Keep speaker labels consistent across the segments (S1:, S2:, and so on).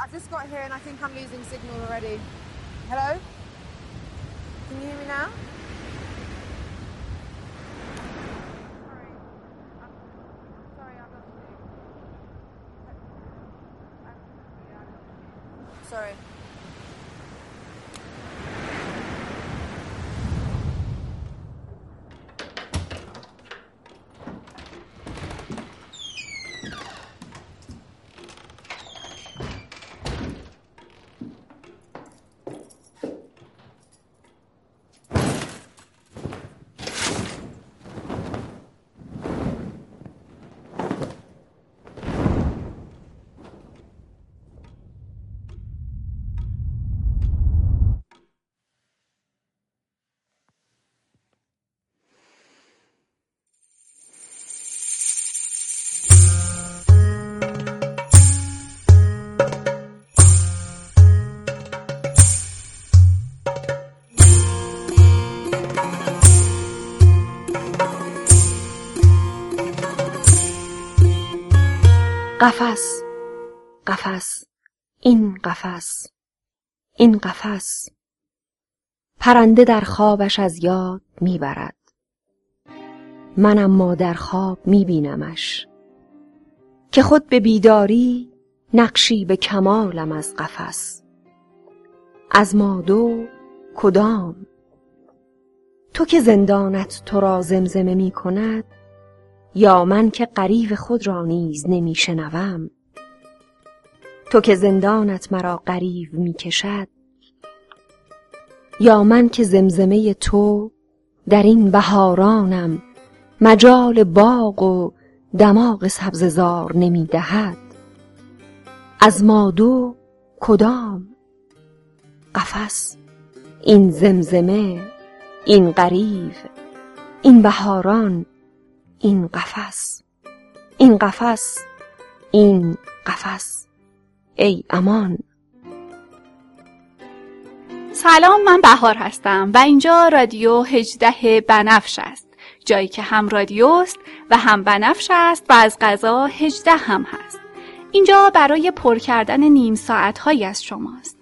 S1: I've just got here and I think I'm losing signal already. Hello? Can you hear me now?
S2: قفس قفس این قفس این قفس. پرنده در خوابش از یاد می‌برد. من اما در خواب میبینمش. که خود به بیداری نقشی به کمالم از قفس. از ما دو کدام؟ تو که زندانت تو را زمزمه می کند یا من که غریو خود را نیز نمی شنوم تو که زندانت مرا غریو می کشد یا من که زمزمه تو در این بهارانم مجال باغ و دماغ سبززار نمی دهد از ما دو کدام؟ قفس این زمزمه این غریو این بهاران این قفس. این قفس. این قفس. ای امان.
S3: سلام من بهار هستم و اینجا رادیو هجده بنفش است. جایی که هم رادیوست و هم بنفش است و از غذا هجده هم هست. اینجا برای پر کردن نیم ساعت هایی از شماست.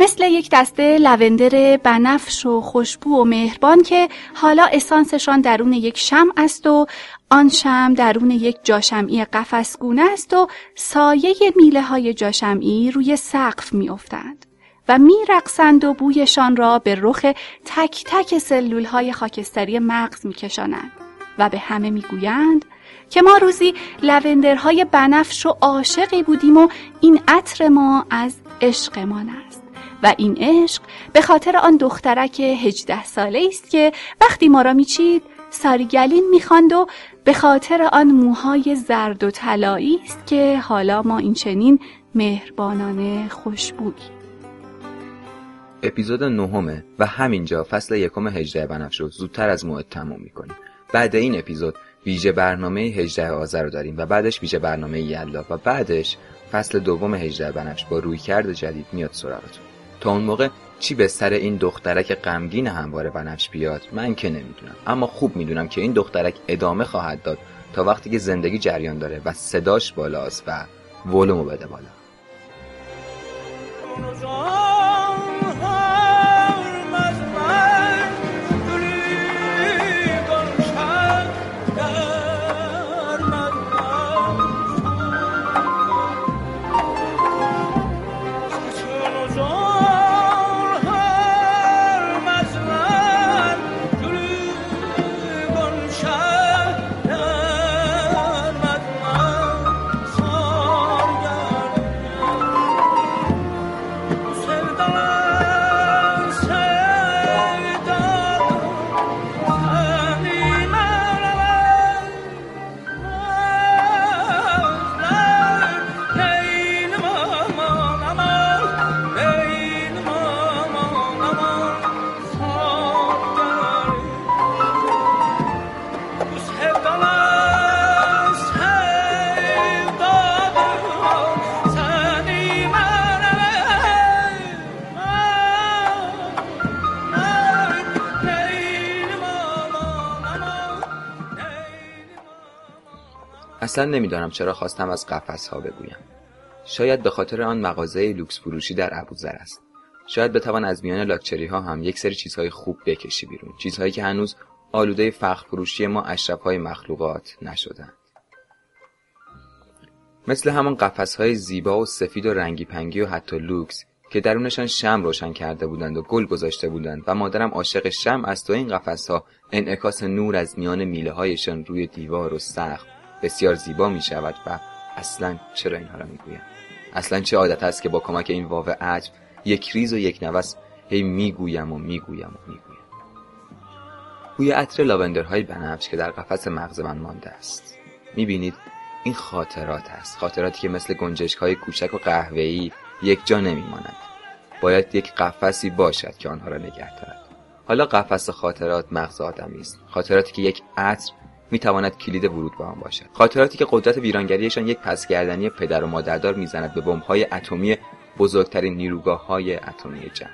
S3: مثل یک دسته لوندر بنفش و خوشبو و مهربان که حالا اسانسشان درون یک شم است و آن شم درون یک جاشمعی قفسگونه است و سایه میله های جاشمعی روی سقف میافتند و میرقصند و بویشان را به رخ تک تک سلول های خاکستری مغز میکشانند و به همه می‌گویند که ما روزی لوندرهای بنفش و عاشقی بودیم و این عطر ما از عشقمان است. و این عشق به خاطر آن دخترک هجده ساله است که وقتی ما را میچید ساریگلین می‌خواند و به خاطر آن موهای زرد و طلایی است که حالا ما این چنین مهربانانه خوشبوییم
S4: اپیزود نهمه و همینجا فصل یکم هجده بنفش رو زودتر از موعد تموم می‌کنیم. بعد این اپیزود ویژه برنامه هجده آذر رو داریم و بعدش ویژه برنامه یلا و بعدش فصل دوم هجده بنفش با رویکرد جدید میاد سراغتون. اون موقع چی به سر این دخترک غمگین همواره بنفش بیاد؟ من که نمی‌دونم. اما خوب می‌دونم که این دخترک ادامه خواهد داد تا وقتی که زندگی جریان داره و صداش بالاست و ولومو بده بالا. اصلا نمی‌دانم چرا خواستم از قفس ها بگویم.
S5: شاید به خاطر آن مغازه لوکس فروشی در ابوذر است. شاید بتوان از میان لاکچری ها هم یک سری چیزهای خوب بکشی بیرون. چیزهایی که هنوز آلوده فخر فروشی ما اشرف های مخلوقات نشدند. مثل همان قفس های زیبا و سفید و رنگی پنگی و حتی لوکس که درونشان شمع روشن کرده بودند و گل گذاشته بودند و مادرم عاشق شمع است و این قفس ها انعکاس نور از میان میله هایشان روی دیوار و سقف بسیار زیبا می شود و اصلا چرا اینها را می‌گویم اصلا چه عادت است که با کمک این واو عجب یک ریز و یک نوس هی می‌گویم و می‌گویم و می‌گویم بوی عطر لاوندرهای بنفش که در قفس مغز من مانده است. می‌بینید این خاطرات است. خاطراتی که مثل گنجشک های کوچک و قهوه‌ای یک جا نمیمانند باید یک قفسی باشد که آنها را نگه دارد. حالا قفس خاطرات مغز آدمی است. خاطراتی که یک عطر می‌تواند کلید ورود به آن باشد. خاطراتی که قدرت ویرانگریشان یک پسگردنی پدر و مادردار می‌زند به بمب‌های اتمی بزرگترین نیروگاه های اتمی جهان.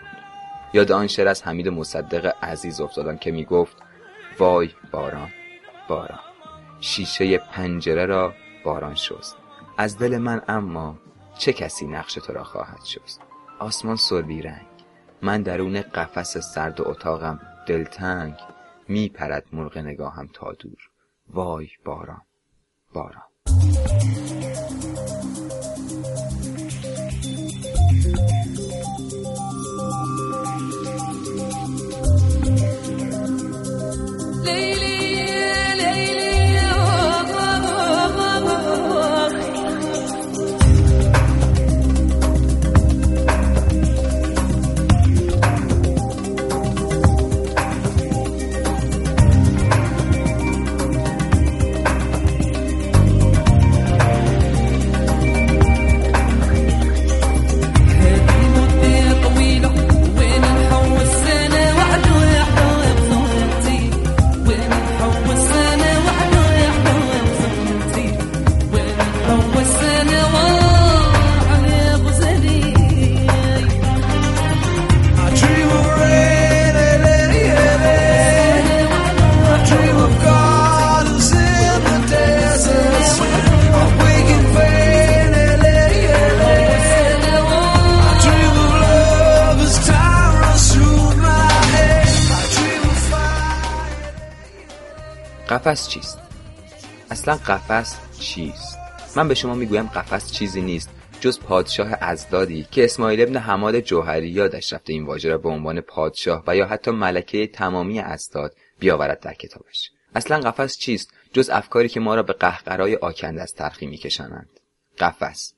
S5: یاد آن شعر از حمید مصدق عزیز افتادم که می‌گفت وای باران باران شیشه پنجره را باران شست. از دل من اما چه کسی نقش تو را خواهد شست؟ آسمان سربی رنگ من درون قفس سرد و اتاقم دلتنگ میپرد مرغ نگاهم تا دور. وای باران باران. قفس چیست؟ اصلا قفس چیست؟ من به شما می‌گویم قفس چیزی نیست جز پادشاه ازدادی که اسماعیل ابن حماد جوهری یادش رفته این واژه را به عنوان پادشاه و یا حتی ملکه تمامی ازداد بیاورد در کتابش. اصلا قفس چیست؟ جز افکاری که ما را به قهقرای آکند از ترخی میکشانند. قفس.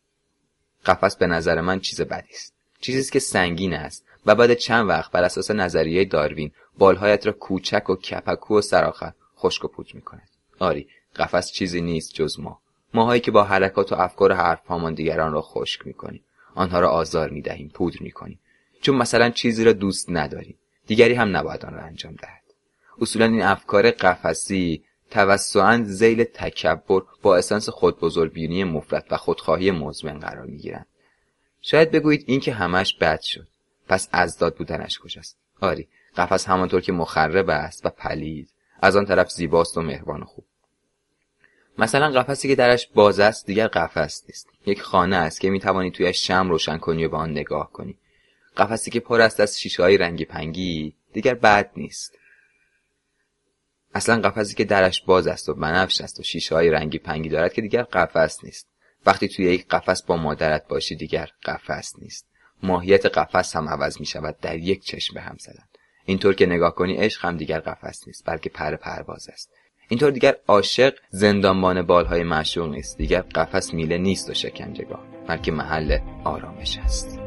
S5: قفس به نظر من چیز بدی است. چیزی که سنگین است و بعد چند وقت بر اساس نظریه داروین بالهایت را کوچک و کپکو و سراخر خشک و پوچ می‌کند آری قفس چیزی نیست جز ما. ماهایی که با حرکات و افکار و حرفهامان دیگران را خشک می‌کنیم. آنها را آزار می‌دهیم پودر می‌کنیم. چون مثلا چیزی را دوست نداریم. دیگری هم نباید آن را انجام دهد. اصولا این افکار قفسی توسعا زیل تکبر با اسانس خودبزرگبینی مفرد و خودخواهی مزمن قرار می‌گیرند. شاید بگویید این که همش بد شد. پس ازداد بودنش کجاست؟ آری قفس همانطور که مخرب است و پلید. از آن طرف زیباست و مهربان و خوب. مثلا قفسی که درش باز است دیگر قفس نیست. یک خانه است که می‌توانی توی شم روشن کنی و به آن نگاه کنی. قفسی که پر است از شیشه های رنگی پنگی دیگر بد نیست. اصلا قفسی که درش باز است و بنفش است و شیشه های رنگی پنگی دارد که دیگر قفس نیست. وقتی توی یک قفس با مادرت باشی دیگر قفس نیست. ماهیت قفس هم عوض می شود در یک چشم به هم زدن اینطور که نگاه کنی عشق هم دیگر قفس نیست بلکه پر پرواز است. اینطور دیگر عاشق زندانبان بالهای معشوق نیست دیگر قفس میله نیست و شکنجهگاه بلکه محل آرامش است.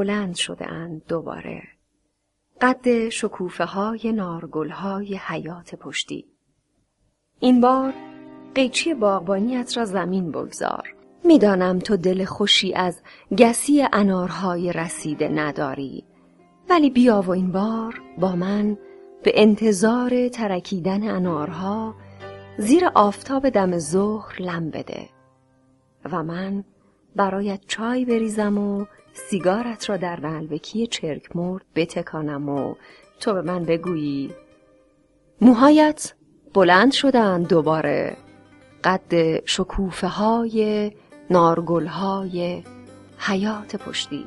S2: بلند شده اند دوباره. قد شکوفه های نارگل های حیات پشتی. این بار قیچی باغبانیت را زمین بگذار. می‌دانم تو دل خوشی از گسی انارهای رسیده نداری. ولی بیا و این بار با من به انتظار ترکیدن انارها زیر آفتاب دم ظهر لم بده و من برایت چای بریزم و سیگارت را در نلبکی چرک مرد بتکانم و تو به من بگویی. موهایت بلند شدن دوباره. قد شکوفه های نارگل های حیات پشتی.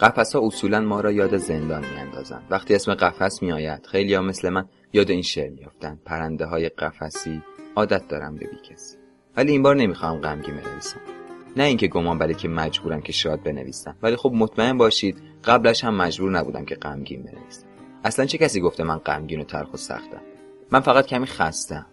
S5: قفس ها اصولا ما را یاد زندان میاندازند. وقتی اسم قفس میآید خیلی ها مثل من یاد این شعر میافتند. پرنده های قفسی عادت دارم به کسی. ولی این بار نمی‌خوام غمگین بنویسم. نه اینکه گمان بده که مجبورم که شاد بنویسم. ولی خب مطمئن باشید قبلش هم مجبور نبودم که غمگین بنویسم. اصلا چه کسی گفته من غمگین و تلخ و سختم؟ من فقط کمی خستم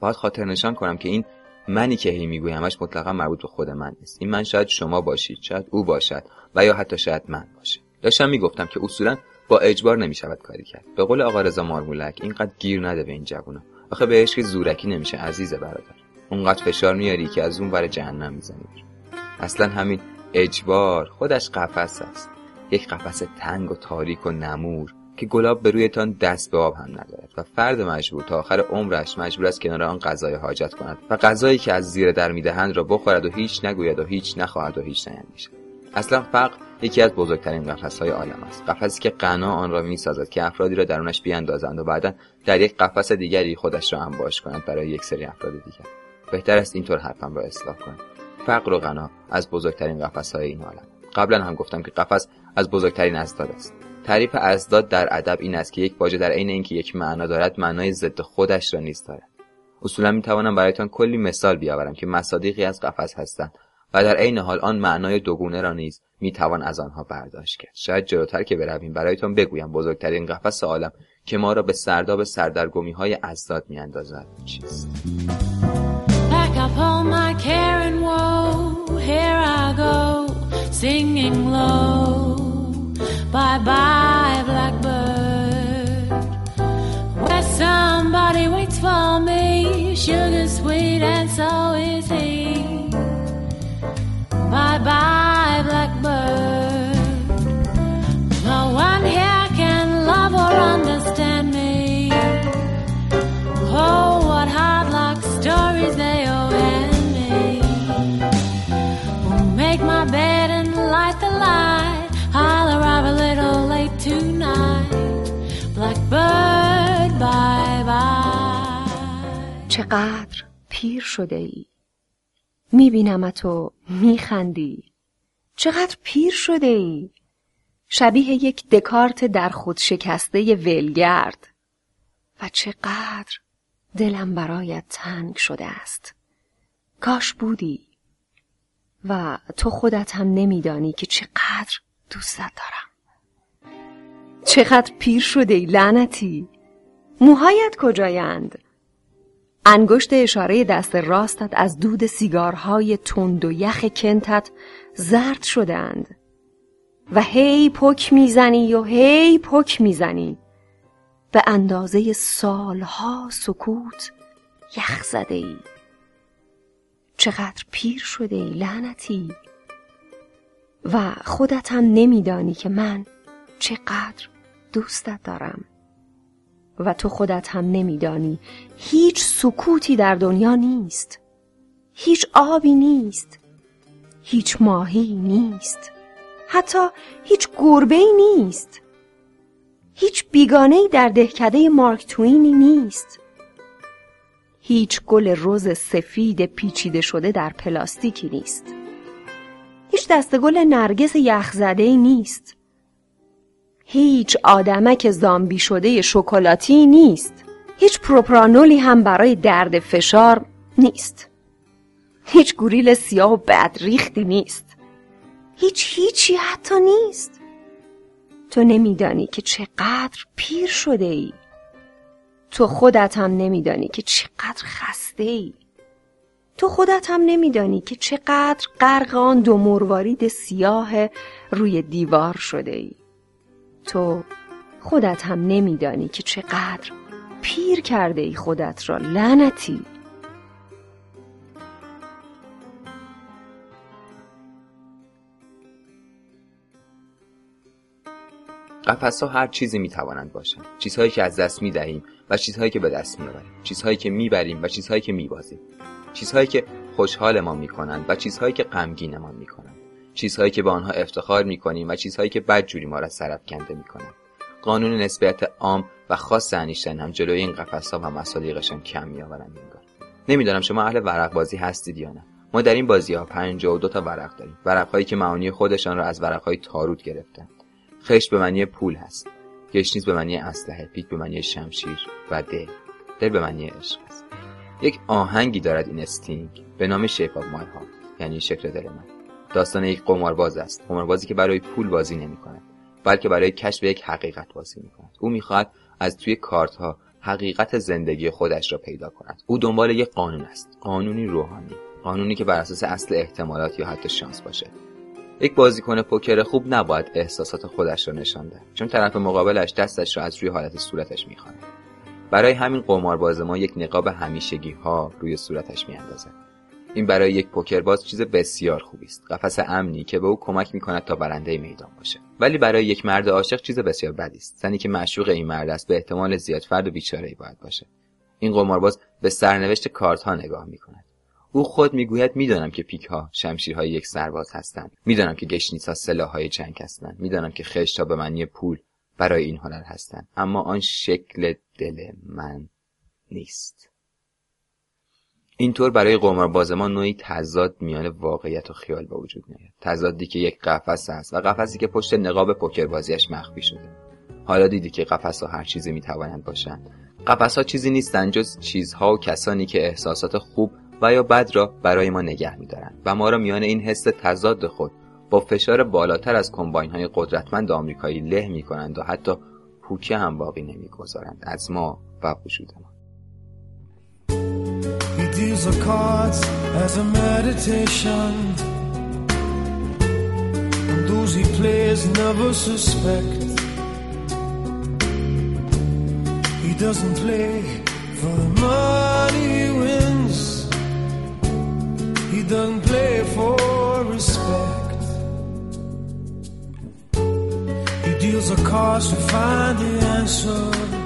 S5: باید خاطر نشان کنم که این منی که هی میگویمش مطلقا مربوط به خود من نیست. این من شاید شما باشید شاید او باشد و یا حتی شاید من باشه داشتم می‌گفتم که اصولا با اجبار نمی‌شود کاری کرد. به قول آقا رضا مارمولک اینقدر گیر نده به این جوونا. آخه به عشق زورکی نمیشه عزیز برادر. اونقدر فشار میاری که از اون ور جهنم می‌زنی. اصلا همین اجبار خودش قفس است. یک قفس تنگ و تاریک و نمور. که گلاب به رویتان دست به آب هم ندارد و فرد مجبور تا آخر عمرش مجبور است کنار آن غذای حاجت کند و غذایی که از زیر در می‌دهند را بخورد و هیچ نگوید و هیچ نخواهد و هیچ نیندیشد. اصلا فقر یکی از بزرگترین قفس های عالم است. قفسی که غنا آن را می‌سازد که افرادی را درونش بیاندازند و بعدا در یک قفس دیگری خودش را انباش کند برای یک سری افراد دیگر. بهتر است اینطور حرفم را اصلاح کنم. فقر و غنا از بزرگترین قفس های این عالم. قبلا هم گفتم که قفس از بزرگترین ازداد است. تعریف ازداد در ادب این است که یک واژه در عین اینکه یک معنا دارد معنای ضد خودش را نیز دارد. اصولا می توانم برایتان کلی مثال بیاورم که مصادیقی از قفس هستند و در عین حال آن معنای دوگونه را نیز می توان از آنها برداشت کرد. شاید جلوتر که برویم برایتان بگویم بزرگترین قفس عالم که ما را به سرداب سردرگمی های ازداد می اندازد چیست؟ Bye bye, blackbird. Where somebody waits for me, sugar sweet, and so is he. Bye bye, blackbird.
S2: چقدر پیر شده ای می‌بینم تو میخندی. چقدر پیر شده ای شبیه یک دکارت در خود شکسته ولگرد. و چقدر دلم برایت تنگ شده است. کاش بودی. و تو خودت هم نمیدانی که چقدر دوستت دارم. چقدر پیر شده ای لعنتی. موهایت کجایند؟ انگشت اشاره دست راستت از دود سیگارهای تند و یخ کنتت زرد شدند. و هی پک می‌زنی و هی پک می‌زنی. به اندازه سالها سکوت یخ زده ای. چقدر پیر شده ای لعنتی. و خودت هم نمیدانی که من چقدر دوستت دارم. و تو خودت هم نمیدانی. هیچ سکوتی در دنیا نیست. هیچ آبی نیست. هیچ ماهی نیست. حتی هیچ گربه نیست. هیچ بیگانه در دهکده مارک توینی نیست. هیچ گل روز سفید پیچیده شده در پلاستیکی نیست. هیچ دستگل نرگس یخزده ای نیست. هیچ آدمک زامبی شده شکلاتی نیست. هیچ پروپرانولی هم برای درد فشار نیست. هیچ گوریل سیاه و بدریختی نیست. هیچ هیچی حتی نیست. تو نمیدانی که چقدر پیر شده ای. تو خودت هم نمیدانی که چقدر خسته ای. تو خودت هم نمیدانی که چقدر غرق دو مروارید سیاه روی دیوار شده ای. تو خودت هم نمیدانی که چقدر پیر کرده ای خودت را. لعنتی.
S5: قفس ها هر چیزی می توانند باشند. چیزهایی که از دست می دهیم و چیزهایی که به دست می آوریم چیزهایی که می بریم و چیزهایی که می بازیم چیزهایی که خوشحالمان می کنند و چیزهایی که غمگینمان می کنند چیزهایی که به آنها افتخار می کنیم و چیزهایی که بدجوری ما را کنده می کنند قانون نسبیت عام و خاص انیشتین هم جلوی این قفس ها و مصادیقشان کم می آورند انگار. نمی‌دانم شما اهل ورق بازی هستید یا نه. ما در این بازی ها و دو تا ورق داریم. ورق هایی که معانی خودشان را از ورق های تاروت گرفتند. خشت به معنی پول هست. گشنیز به معنی اسلحه پیک به معنی شمشیر و دل. دل به معنی عشق است. یک آهنگی دارد این استینگ به نام Shape of My یعنی شکل دل من. داستان یک قمارباز است. قماربازی که برای پول بازی نمی کند بلکه برای کشف یک حقیقت بازی می کند او می‌خواهد از توی کارت ها حقیقت زندگی خودش را پیدا کند. او دنبال یک قانون است. قانونی روحانی. قانونی که بر اساس اصل احتمالات یا حتی شانس باشد یک بازیکن پوکر خوب نباید احساسات خودش را نشان دهد چون طرف مقابلش دستش را از روی حالت صورتش می‌خواند برای همین قمارباز ما یک نقاب همیشگی ها روی صورتش میاندازد. این برای یک پوکرباز چیز بسیار خوبی است. قفس امنی که به او کمک می‌کند تا برنده میدان باشه. ولی برای یک مرد عاشق چیز بسیار بدی است. زنی که معشوق این مرد است به احتمال زیاد فرد و بیچاره باید باشه. این قمارباز به سرنوشت کارت ها نگاه می‌کند. او خود می‌گوید می‌دانم که پیک ها شمشیرهای یک سرباز هستند. می‌دانم که گشنیس ها سلاحهای جنگ هستند. می‌دانم که خشت ها به معنی پول برای این هنر هستند. اما آن شکل دل من نیست. اینطور برای قمارباز ما نوعی تضاد میان واقعیت و خیال به وجود میاد تضادی که یک قفس است و قفسی که پشت نقاب پوکربازیش مخفی شده. حالا دیدی که قفس ها هر چیزی می‌توانند باشند. قفس ها چیزی نیستند جز چیزها و کسانی که احساسات خوب و یا بد را برای ما نگه میدارند و ما را میان این حس تضاد خود با فشار بالاتر از کمباین های قدرتمند آمریکایی له می کنند و حتی پوکه هم باقی نمی‌گذارند از ما و وجود ما.
S6: deals the cards as a meditation. And those he plays never suspect. He doesn't play for the money he wins. He doesn't play for respect. He deals the cards to find the answer.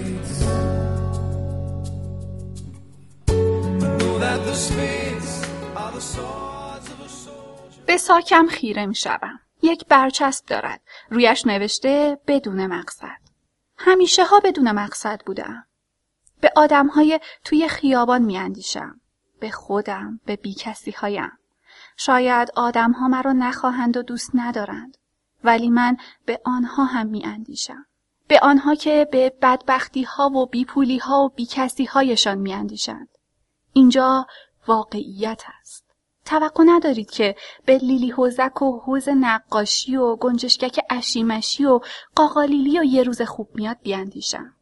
S3: به ساکم خیره می شوم. یک برچسب دارد. رویش نوشته بدون مقصد. همیشه ها بدون مقصد بودم. به آدم های توی خیابان می اندیشم. به خودم، به بیکسی هایم. شاید آدم ها مرا نخواهند و دوست ندارند. ولی من به آنها هم می اندیشم. به آنها که به بدبختی ها و بیپولی ها و بیکسی هایشان می اندیشند. اینجا واقعیت است. توقع ندارید که به لیلی حوزک و حوز نقاشی و گنجشکک اشیمشی و قاقالیلی و یه روز خوب میاد بیاندیشم.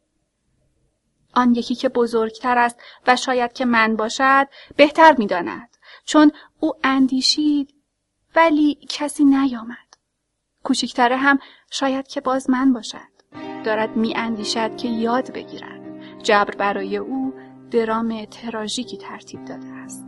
S3: آن یکی که بزرگتر است و شاید که من باشد بهتر می‌داند چون او اندیشید ولی کسی نیامد کوچکتره هم شاید که باز من باشد دارد می اندیشد که یاد بگیرد جبر برای او درام تراژیکی ترتیب داده است.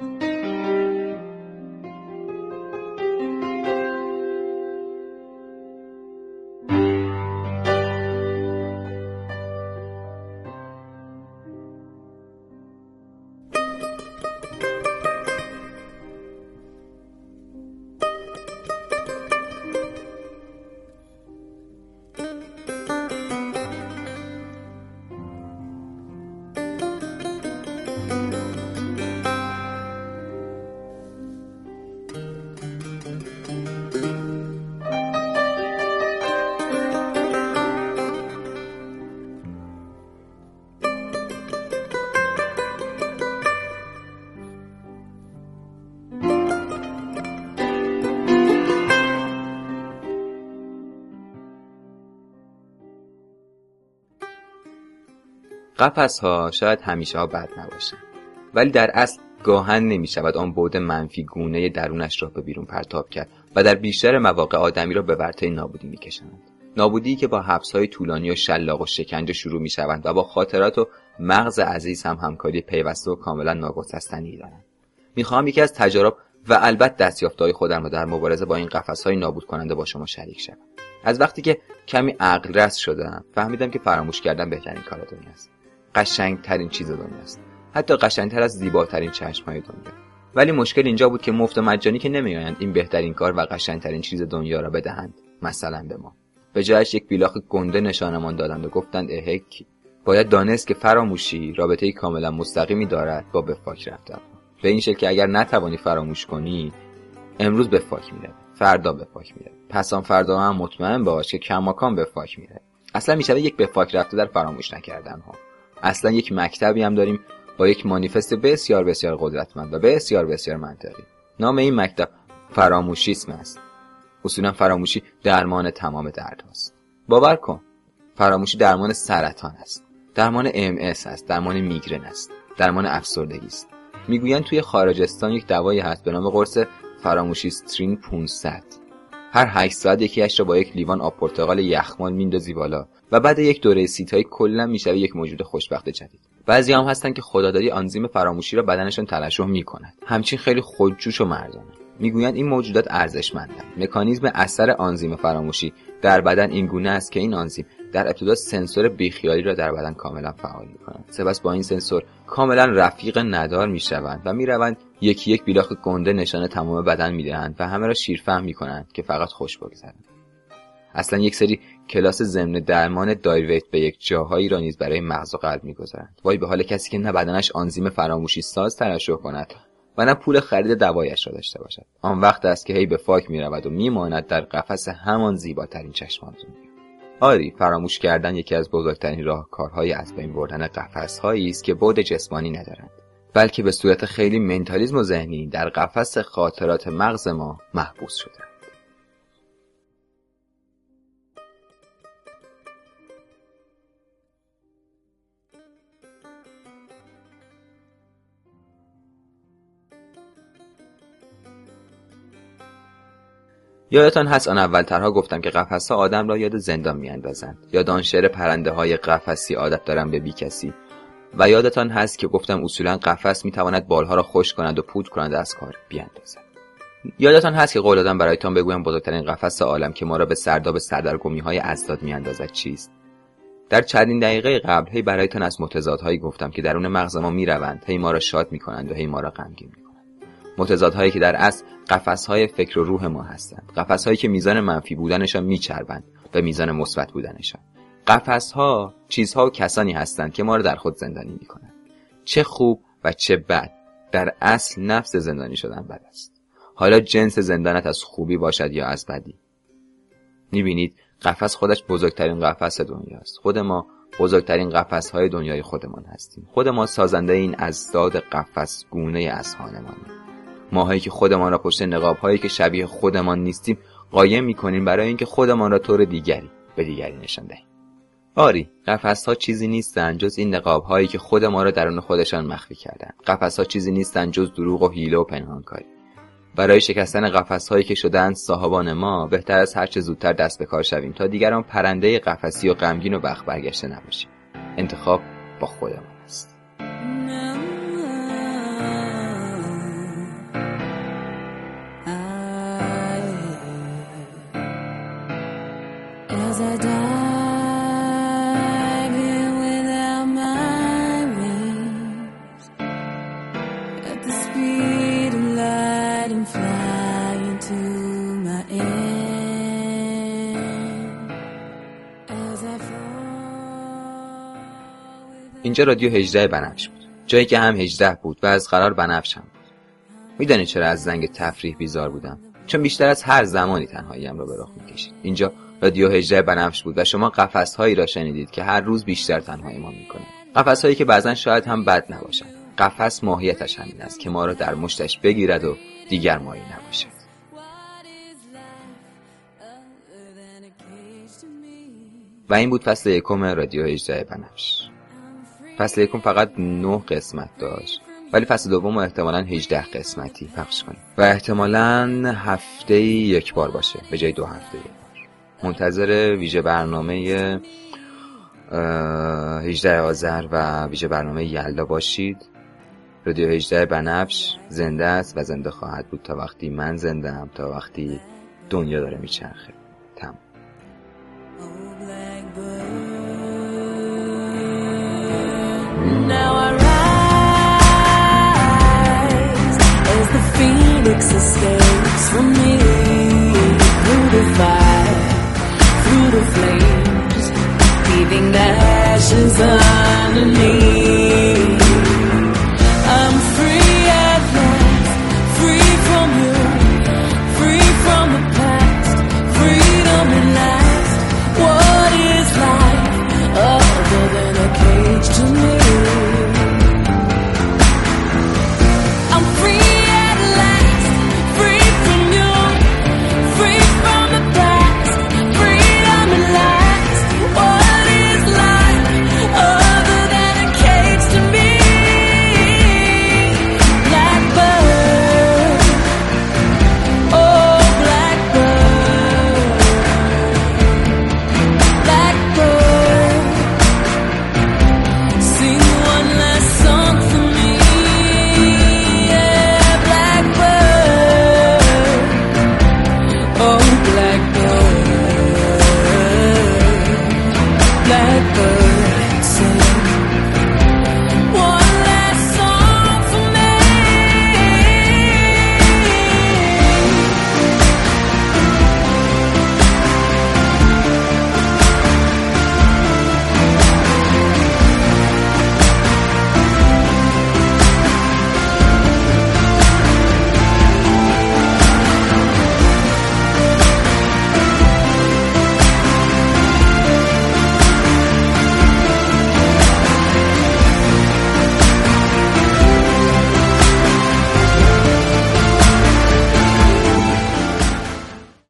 S5: قفس ها شاید همیشه ها بد نباشند. ولی در اصل گاهن نمی شود آن بود منفی گونه درونش را به بیرون پرتاب کرد و در بیشتر مواقع آدمی را به ورطه نابودی می کشند. نابودی که با حبس های طولانی و شلاق و شکنجه شروع می شوند و با خاطرات و مغز عزیز هم همکاری پیوسته و کاملا ناگسستنی دارند. می‌خواهم یکی از تجارب و البته دستیافتهای خودم را در مبارزه با این قفس های نابود کننده با شما شریک شوم. از وقتی که کمی عقل رس شدم فهمیدم که فراموش کردن بهترین کار دنیاست قشنگترین چیز دنیاست حتی قشنگتر از زیباترین چشمهای دنیا. ولی مشکل اینجا بود که مفت و مجانی که نمیآیند این بهترین کار و قشنگترین چیز دنیا را بدهند مثلا به ما. به جایش یک بیلاخ گنده نشانمان دادند و گفتند اهک باید دانست که فراموشی رابطه کاملا مستقیمی دارد با به فاک رفتن. به این شکل که اگر نتوانی فراموش کنی امروز به فاک میره فردا به فاک میره پس آن فردا هم مطمئن باش که کماکان به فاک میره اصلا می‌شود یک به فاک رفته در فراموش نکردن ها اصلا یک مکتبی هم داریم با یک مانیفست بسیار بسیار قدرتمند و بسیار بسیار منطقی. نام این مکتب فراموشیسم است. اصولا فراموشی درمان تمام درد است باور کن فراموشی درمان سرطان است. درمان ام است درمان میگرن است درمان افسردگی است. می‌گویند توی خارجستان یک دوایی هست به نام قرص فراموشی سترین 500 هر 8 ساعت یکیش را با یک لیوان آب پرتقال یخمال میندازی بالا و بعد یک دوره سیتایی کلا می‌شوه یک موجود خوشبخت جدید. بعضی هم هستن که خدادادی آنزیم فراموشی را بدنشون ترشح می‌کند. همچین خیلی خودجوش و مردانه. می‌گویند این موجودات ارزشمندند. مکانیزم اثر آنزیم فراموشی در بدن این گونه است که این آنزیم در ابتدا سنسور بیخیالی را در بدن کاملا فعال می‌کنند سپس با این سنسور کاملا رفیق ندار می‌شوند و می‌روند یکی یک بیلاخ گنده نشان تمام بدن می‌دهند و همه را شیرفهم می‌کنند که فقط خوش بگذرند. اصلا یک سری کلاس ضمن درمان دایرویت به یک جاهایی را نیز برای مغز و قلب می‌گذارند. وای به حال کسی که نه بدنش آنزیم فراموشی ساز ترشح کند و نه پول خرید دوایش را داشته باشد. آن وقت است که هی به فاک می‌رود و میماند در قفس همان زیباترین چشمان دنیا آری فراموش کردن یکی از بزرگترین راهکارهای از بین بردن قفسهایی است که بود جسمانی ندارند. بلکه به صورت خیلی منتالیزم و ذهنی در قفس خاطرات مغز ما محبوس شده یادتان هست آن اولترها گفتم که ها آدم را یاد زندان میاندازند. یاد آن شعر پرنده های قفسی عادت دارم به بی کسی و یادتان هست که گفتم اصولا قفس می‌تواند بالها را خوش کند و پود کند از کار بیاندازد. یادتان هست که قول دادم برایتان بگویم بزرگترین قفس عالم که ما را به سرداب سردرگمی های ازداد میاندازد چیست؟ در چندین دقیقه قبل هی برایتان از متضادهایی گفتم که درون مغز ما می‌روند هی ما را شاد می‌کنند و هی ما را غمگین متضادهایی که در اصل قفسهای فکر و روح ما هستند قفسهایی که میزان منفی بودنشان میچربند به میزان مثبت بودنشان. قفسها چیزها و کسانی هستند که ما را در خود زندانی می‌کنند. چه خوب و چه بد. در اصل نفس زندانی شدن بد است. حالا جنس زندانت از خوبی باشد یا از بدی؟ می‌بینید قفس خودش بزرگترین قفس دنیاست خود ما بزرگترین قفس های دنیای خودمان هستیم. خود ما سازنده این ازداد قفس گونه از ماهایی که خودمان را پشت نقاب هایی که شبیه خودمان نیستیم قایم می‌کنیم برای اینکه خودمان را طور دیگری به دیگری نشان دهیم. آری قفس ها چیزی نیستند جز این نقاب هایی که خود ما را درون خودشان مخفی کردند قفس ها چیزی نیستند جز دروغ و حیله و پنهانکاری. برای شکستن قفس هایی که شدند صاحبان ما بهتر از هرچه زودتر دست به کار شویم تا دیگران پرنده قفسی و غمگین و بخت برگشته نباشیم. انتخاب با خودمان است.
S7: I
S5: اینجا رادیو 18 بنفش بود. جایی که هم 18 بود و از قرار بنفش هم بود. میدانی چرا از زنگ تفریح بیزار بودم؟ چون بیشتر از هر زمانی تنهاییم را به رخ می‌کشید. اینجا رادیو 18 بنفش بود و شما قفس هایی را شنیدید که هر روز بیشتر تنهایی ما می‌کنه. قفس هایی که بعضا شاید هم بد نباشند. قفس ماهیتش همین است که ما را در مشتش بگیرد و دیگر مایی نباشد. و این بود فصل یکم رادیو 18 بنفش. فصل یکم فقط 9 قسمت داشت. ولی فصل دوم احتمالا 18 قسمتی پخش کنیم. و احتمالا هفته یک بار باشه. به جای دو هفته یک بار. منتظر ویژه برنامه اه، 18 آذر و ویژه برنامه یلدا باشید. رادیو 18 بنفش زنده است و زنده خواهد بود تا وقتی من زنده ام تا وقتی دنیا داره میچرخه. تمام.
S7: Now